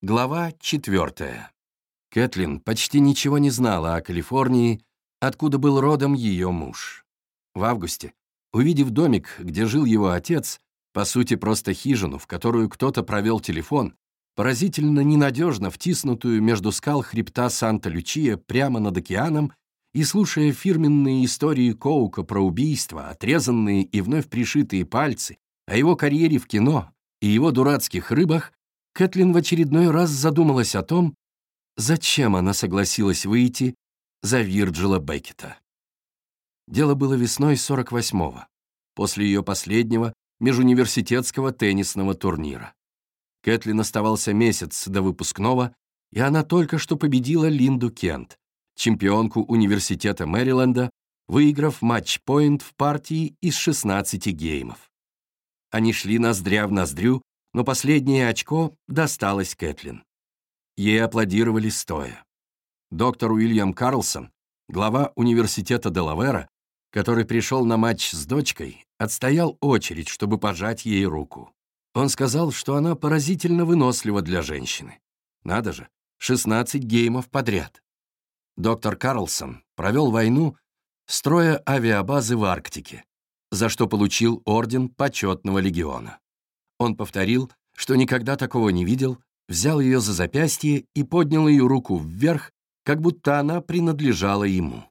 Глава четвертая. Кэтлин почти ничего не знала о Калифорнии, откуда был родом ее муж. В августе, увидев домик, где жил его отец, по сути просто хижину, в которую кто-то провел телефон, поразительно ненадежно втиснутую между скал хребта Санта-Лючия прямо над океаном и слушая фирменные истории Коука про убийства, отрезанные и вновь пришитые пальцы, о его карьере в кино и его дурацких рыбах, Кэтлин в очередной раз задумалась о том, зачем она согласилась выйти за Вирджила Беккета. Дело было весной 48-го, после ее последнего межуниверситетского теннисного турнира. Кэтлин оставался месяц до выпускного, и она только что победила Линду Кент, чемпионку университета Мэриленда, выиграв матч-поинт в партии из 16 геймов. Они шли ноздря в ноздрю но последнее очко досталось Кэтлин. Ей аплодировали стоя. Доктор Уильям Карлсон, глава университета Делавера, который пришел на матч с дочкой, отстоял очередь, чтобы пожать ей руку. Он сказал, что она поразительно вынослива для женщины. Надо же, 16 геймов подряд. Доктор Карлсон провел войну, строя авиабазы в Арктике, за что получил орден почетного легиона. Он повторил, что никогда такого не видел, взял ее за запястье и поднял ее руку вверх, как будто она принадлежала ему.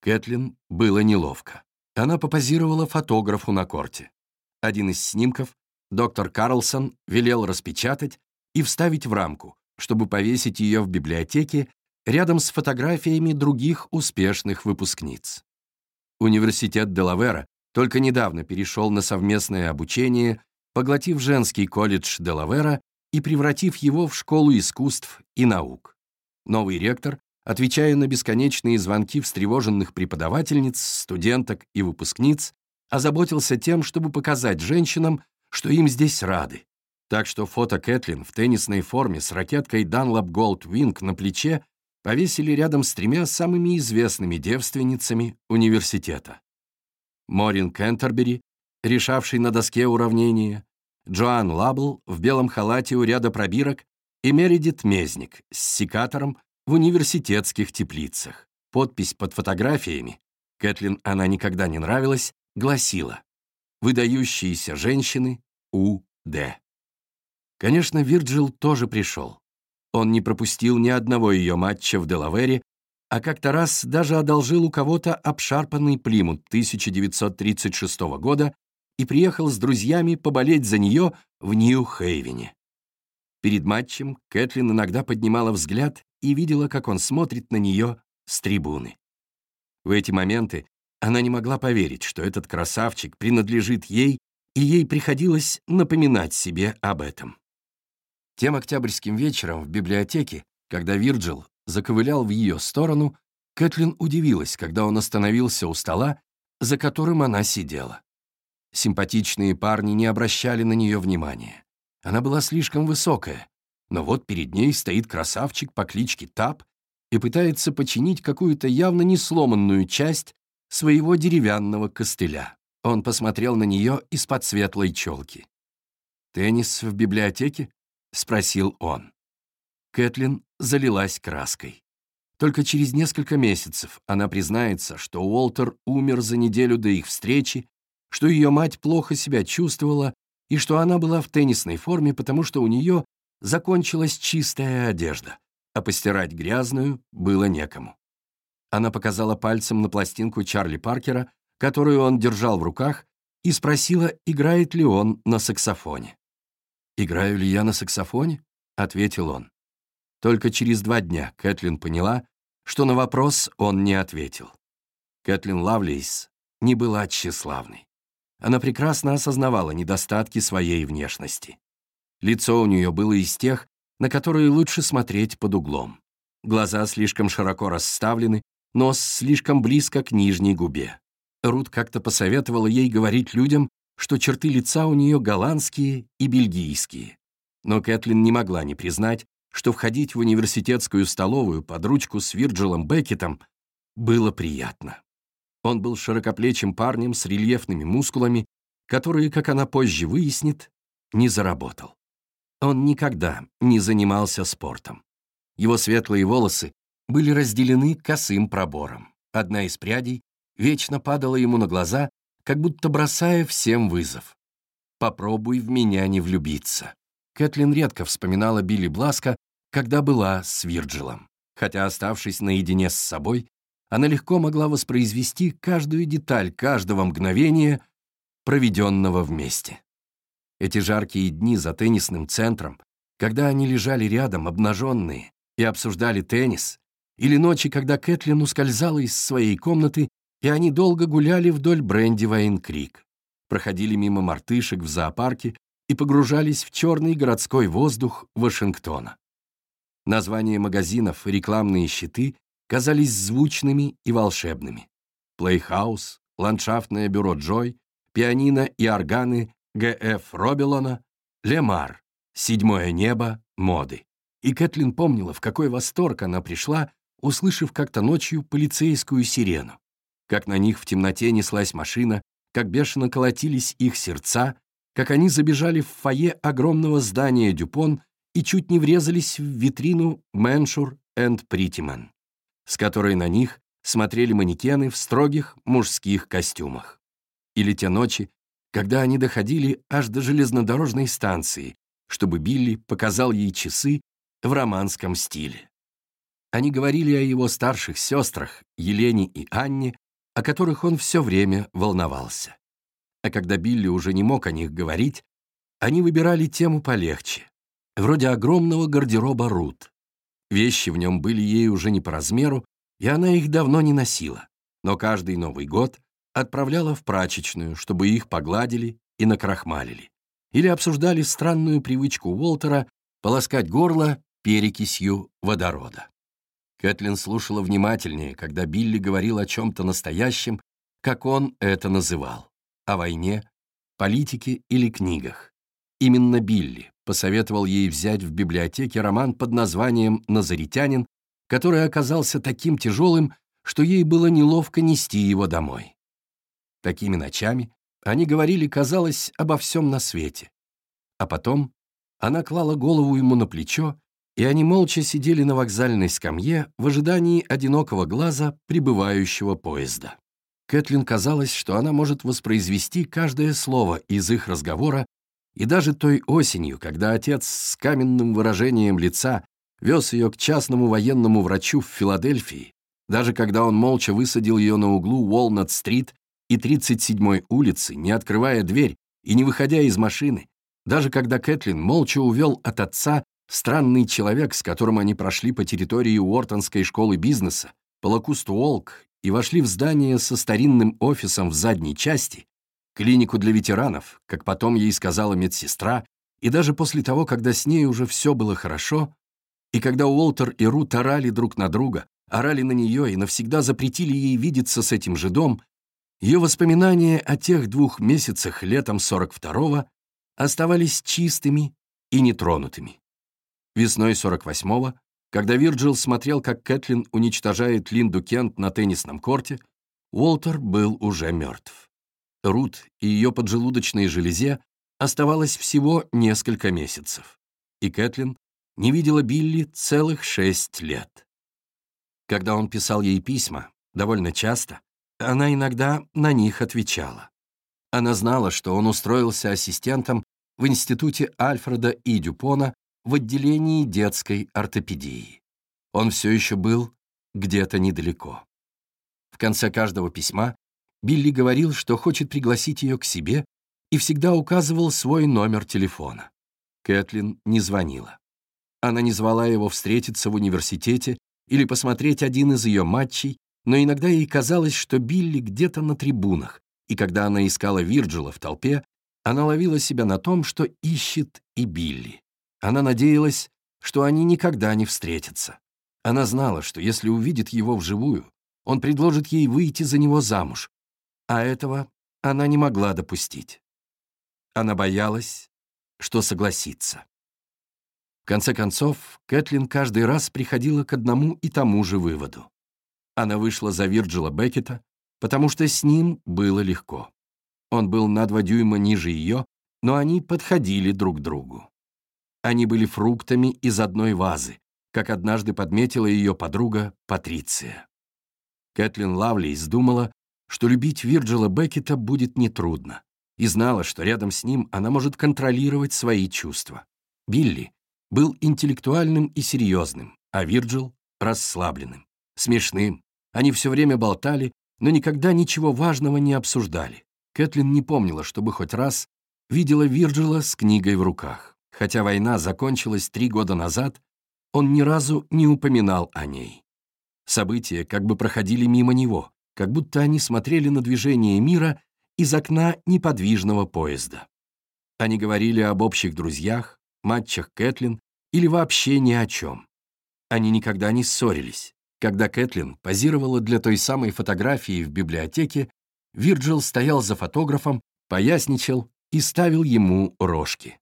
Кэтлин было неловко. Она попозировала фотографу на корте. Один из снимков доктор Карлсон велел распечатать и вставить в рамку, чтобы повесить ее в библиотеке рядом с фотографиями других успешных выпускниц. Университет Делавера только недавно перешел на совместное обучение поглотив женский колледж Делавера и превратив его в школу искусств и наук. Новый ректор, отвечая на бесконечные звонки встревоженных преподавательниц, студенток и выпускниц, озаботился тем, чтобы показать женщинам, что им здесь рады. Так что фото Кэтлин в теннисной форме с ракеткой Dunlop Gold Wing на плече повесили рядом с тремя самыми известными девственницами университета. Морин Кентербери, решавшая на доске уравнения, Джоан Лабл в белом халате у ряда пробирок и Мередит Мезник с секатором в университетских теплицах. Подпись под фотографиями, Кэтлин она никогда не нравилась, гласила «Выдающиеся женщины У.Д». Конечно, Вирджил тоже пришел. Он не пропустил ни одного ее матча в Делавере, а как-то раз даже одолжил у кого-то обшарпанный Плимут 1936 года и приехал с друзьями поболеть за нее в Нью-Хейвене. Перед матчем Кэтлин иногда поднимала взгляд и видела, как он смотрит на нее с трибуны. В эти моменты она не могла поверить, что этот красавчик принадлежит ей, и ей приходилось напоминать себе об этом. Тем октябрьским вечером в библиотеке, когда Вирджил заковылял в ее сторону, Кэтлин удивилась, когда он остановился у стола, за которым она сидела. Симпатичные парни не обращали на нее внимания. Она была слишком высокая, но вот перед ней стоит красавчик по кличке Тап и пытается починить какую-то явно не сломанную часть своего деревянного костыля. Он посмотрел на нее из-под светлой челки. «Теннис в библиотеке?» — спросил он. Кэтлин залилась краской. Только через несколько месяцев она признается, что Уолтер умер за неделю до их встречи что ее мать плохо себя чувствовала и что она была в теннисной форме, потому что у нее закончилась чистая одежда, а постирать грязную было некому. Она показала пальцем на пластинку Чарли Паркера, которую он держал в руках, и спросила, играет ли он на саксофоне. «Играю ли я на саксофоне?» — ответил он. Только через два дня Кэтлин поняла, что на вопрос он не ответил. Кэтлин Лавлейс не была тщеславной. Она прекрасно осознавала недостатки своей внешности. Лицо у нее было из тех, на которые лучше смотреть под углом. Глаза слишком широко расставлены, нос слишком близко к нижней губе. Рут как-то посоветовала ей говорить людям, что черты лица у нее голландские и бельгийские. Но Кэтлин не могла не признать, что входить в университетскую столовую под ручку с Вирджилом Беккетом было приятно. Он был широкоплечим парнем с рельефными мускулами, которые, как она позже выяснит, не заработал. Он никогда не занимался спортом. Его светлые волосы были разделены косым пробором. Одна из прядей вечно падала ему на глаза, как будто бросая всем вызов. «Попробуй в меня не влюбиться». Кэтлин редко вспоминала Билли Бласка, когда была с Вирджилом. Хотя, оставшись наедине с собой, она легко могла воспроизвести каждую деталь каждого мгновения, проведенного вместе. Эти жаркие дни за теннисным центром, когда они лежали рядом, обнаженные, и обсуждали теннис, или ночи, когда Кэтлин ускользала из своей комнаты, и они долго гуляли вдоль Брендивайн-Крик, проходили мимо мартышек в зоопарке и погружались в черный городской воздух Вашингтона. Названия магазинов и рекламные щиты казались звучными и волшебными. Плейхаус, ландшафтное бюро Джой, пианино и органы Г.Ф. Робелона, Лемар, седьмое небо моды. И Кэтлин помнила, в какой восторг она пришла, услышав как-то ночью полицейскую сирену. Как на них в темноте неслась машина, как бешено колотились их сердца, как они забежали в фойе огромного здания Дюпон и чуть не врезались в витрину Мэншур энд Притимен, с которой на них смотрели манекены в строгих мужских костюмах. Или те ночи, когда они доходили аж до железнодорожной станции, чтобы Билли показал ей часы в романском стиле. Они говорили о его старших сестрах, Елене и Анне, о которых он все время волновался. А когда Билли уже не мог о них говорить, они выбирали тему полегче, вроде огромного гардероба Рут. Вещи в нем были ей уже не по размеру, и она их давно не носила, но каждый Новый год отправляла в прачечную, чтобы их погладили и накрахмалили. Или обсуждали странную привычку Уолтера полоскать горло перекисью водорода. Кэтлин слушала внимательнее, когда Билли говорил о чем-то настоящем, как он это называл, о войне, политике или книгах. Именно Билли посоветовал ей взять в библиотеке роман под названием «Назаритянин», который оказался таким тяжелым, что ей было неловко нести его домой. Такими ночами они говорили, казалось, обо всем на свете. А потом она клала голову ему на плечо, и они молча сидели на вокзальной скамье в ожидании одинокого глаза прибывающего поезда. Кэтлин казалось, что она может воспроизвести каждое слово из их разговора, и даже той осенью, когда отец с каменным выражением лица вез ее к частному военному врачу в Филадельфии, даже когда он молча высадил ее на углу Уолнат-стрит и 37-й улицы, не открывая дверь и не выходя из машины, даже когда Кэтлин молча увел от отца странный человек, с которым они прошли по территории Уортонской школы бизнеса, по Уолк и вошли в здание со старинным офисом в задней части, клинику для ветеранов, как потом ей сказала медсестра, и даже после того, когда с ней уже все было хорошо, и когда Уолтер и Рут орали друг на друга, орали на нее и навсегда запретили ей видеться с этим жидом, ее воспоминания о тех двух месяцах летом 42-го оставались чистыми и нетронутыми. Весной 48-го, когда Вирджил смотрел, как Кэтлин уничтожает Линду Кент на теннисном корте, Уолтер был уже мертв. Рут и ее поджелудочной железе оставалось всего несколько месяцев, и Кэтлин не видела Билли целых шесть лет. Когда он писал ей письма, довольно часто, она иногда на них отвечала. Она знала, что он устроился ассистентом в институте Альфреда и Дюпона в отделении детской ортопедии. Он все еще был где-то недалеко. В конце каждого письма Билли говорил, что хочет пригласить ее к себе и всегда указывал свой номер телефона. Кэтлин не звонила. Она не звала его встретиться в университете или посмотреть один из ее матчей но иногда ей казалось, что Билли где-то на трибунах, и когда она искала Вирджила в толпе, она ловила себя на том, что ищет и Билли. Она надеялась, что они никогда не встретятся. Она знала, что если увидит его вживую, он предложит ей выйти за него замуж, а этого она не могла допустить. Она боялась, что согласится. В конце концов, Кэтлин каждый раз приходила к одному и тому же выводу. Она вышла за Вирджила Беккета, потому что с ним было легко. Он был на два дюйма ниже ее, но они подходили друг к другу. Они были фруктами из одной вазы, как однажды подметила ее подруга Патриция. Кэтлин Лавлейс думала, что любить Вирджила Беккета будет нетрудно, и знала, что рядом с ним она может контролировать свои чувства. Билли был интеллектуальным и серьезным, а Вирджил — расслабленным, смешным. Они все время болтали, но никогда ничего важного не обсуждали. Кэтлин не помнила, чтобы хоть раз видела Вирджила с книгой в руках. Хотя война закончилась три года назад, он ни разу не упоминал о ней. События как бы проходили мимо него, как будто они смотрели на движение мира из окна неподвижного поезда. Они говорили об общих друзьях, матчах Кэтлин или вообще ни о чем. Они никогда не ссорились. Когда Кэтлин позировала для той самой фотографии в библиотеке, Вирджил стоял за фотографом, поясничал и ставил ему рожки.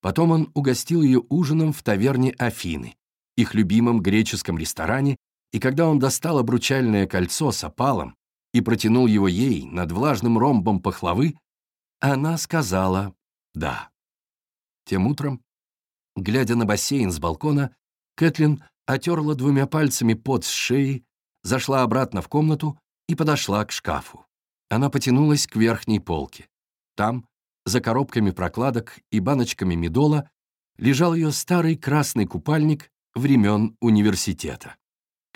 Потом он угостил ее ужином в таверне Афины, их любимом греческом ресторане, и когда он достал обручальное кольцо с опалом и протянул его ей над влажным ромбом пахлавы, она сказала «да». Тем утром, глядя на бассейн с балкона, Кэтлин отерла двумя пальцами пот с шеи, зашла обратно в комнату и подошла к шкафу. Она потянулась к верхней полке. Там, за коробками прокладок и баночками медола лежал ее старый красный купальник времен университета.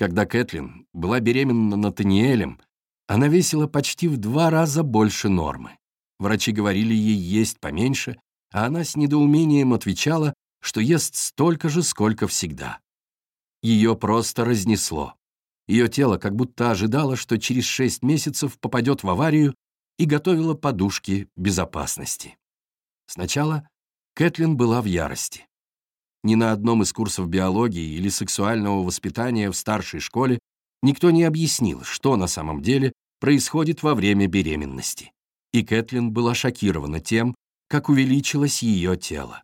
Когда Кэтлин была беременна Натаниэлем, она весила почти в два раза больше нормы. Врачи говорили ей есть поменьше, а она с недоумением отвечала, что ест столько же, сколько всегда. Ее просто разнесло. Ее тело как будто ожидало, что через шесть месяцев попадет в аварию и готовила подушки безопасности. Сначала Кэтлин была в ярости. Ни на одном из курсов биологии или сексуального воспитания в старшей школе никто не объяснил, что на самом деле происходит во время беременности. И Кэтлин была шокирована тем, как увеличилось ее тело.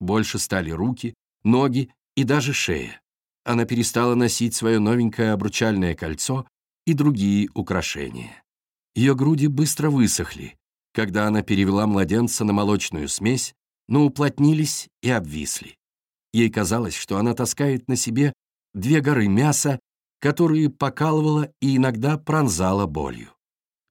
Больше стали руки, ноги и даже шея. Она перестала носить свое новенькое обручальное кольцо и другие украшения. Ее груди быстро высохли, когда она перевела младенца на молочную смесь, но уплотнились и обвисли. Ей казалось, что она таскает на себе две горы мяса, которые покалывала и иногда пронзала болью.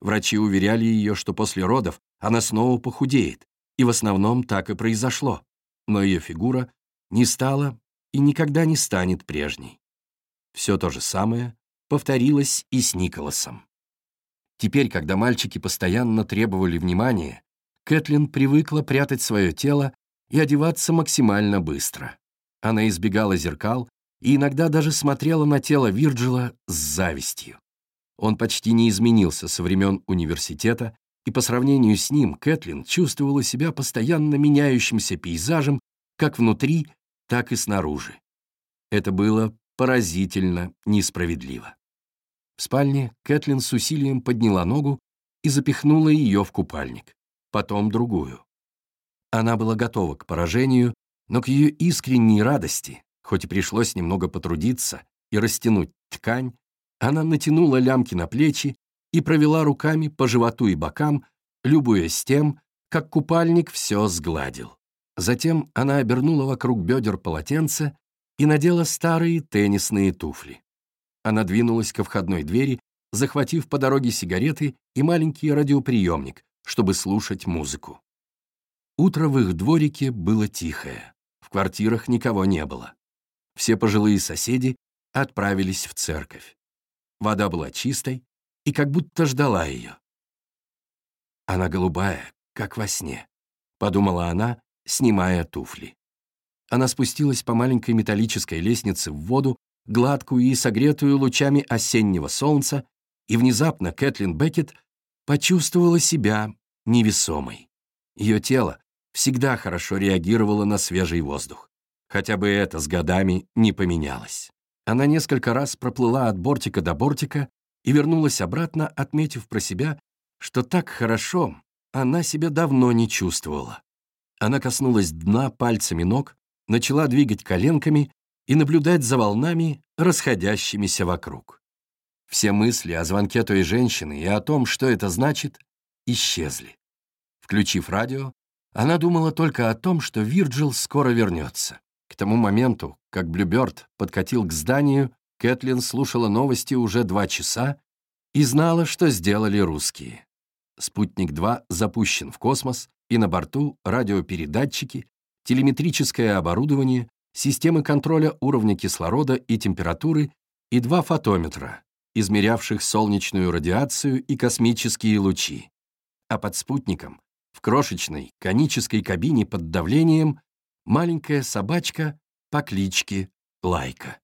Врачи уверяли ее, что после родов она снова похудеет, и в основном так и произошло, но ее фигура не стала и никогда не станет прежней. Все то же самое повторилось и с Николасом. Теперь, когда мальчики постоянно требовали внимания, Кэтлин привыкла прятать свое тело и одеваться максимально быстро. Она избегала зеркал и иногда даже смотрела на тело Вирджила с завистью. Он почти не изменился со времен университета, и по сравнению с ним Кэтлин чувствовала себя постоянно меняющимся пейзажем как внутри, так и снаружи. Это было поразительно несправедливо. В спальне Кэтлин с усилием подняла ногу и запихнула ее в купальник, потом другую. Она была готова к поражению, но к ее искренней радости, хоть и пришлось немного потрудиться и растянуть ткань, она натянула лямки на плечи и провела руками по животу и бокам, любуясь тем, как купальник все сгладил. Затем она обернула вокруг бедер полотенце и надела старые теннисные туфли. Она двинулась ко входной двери, захватив по дороге сигареты и маленький радиоприемник, чтобы слушать музыку. Утро в их дворике было тихое. Квартирах никого не было. Все пожилые соседи отправились в церковь. Вода была чистой и как будто ждала ее. «Она голубая, как во сне», — подумала она, снимая туфли. Она спустилась по маленькой металлической лестнице в воду гладкую и согретую лучами осеннего солнца, и внезапно Кэтлин Беккет почувствовала себя невесомой. Ее тело всегда хорошо реагировало на свежий воздух. Хотя бы это с годами не поменялось. Она несколько раз проплыла от бортика до бортика и вернулась обратно, отметив про себя, что так хорошо она себя давно не чувствовала. Она коснулась дна пальцами ног, начала двигать коленками и наблюдать за волнами, расходящимися вокруг. Все мысли о звонке той женщины и о том, что это значит, исчезли. Включив радио, Она думала только о том, что Вирджил скоро вернется. К тому моменту, как Блюберт подкатил к зданию, Кэтлин слушала новости уже два часа и знала, что сделали русские. Спутник-2 запущен в космос, и на борту радиопередатчики, телеметрическое оборудование, системы контроля уровня кислорода и температуры и два фотометра, измерявших солнечную радиацию и космические лучи. А под спутником, в крошечной конической кабине под давлением, маленькая собачка по кличке Лайка.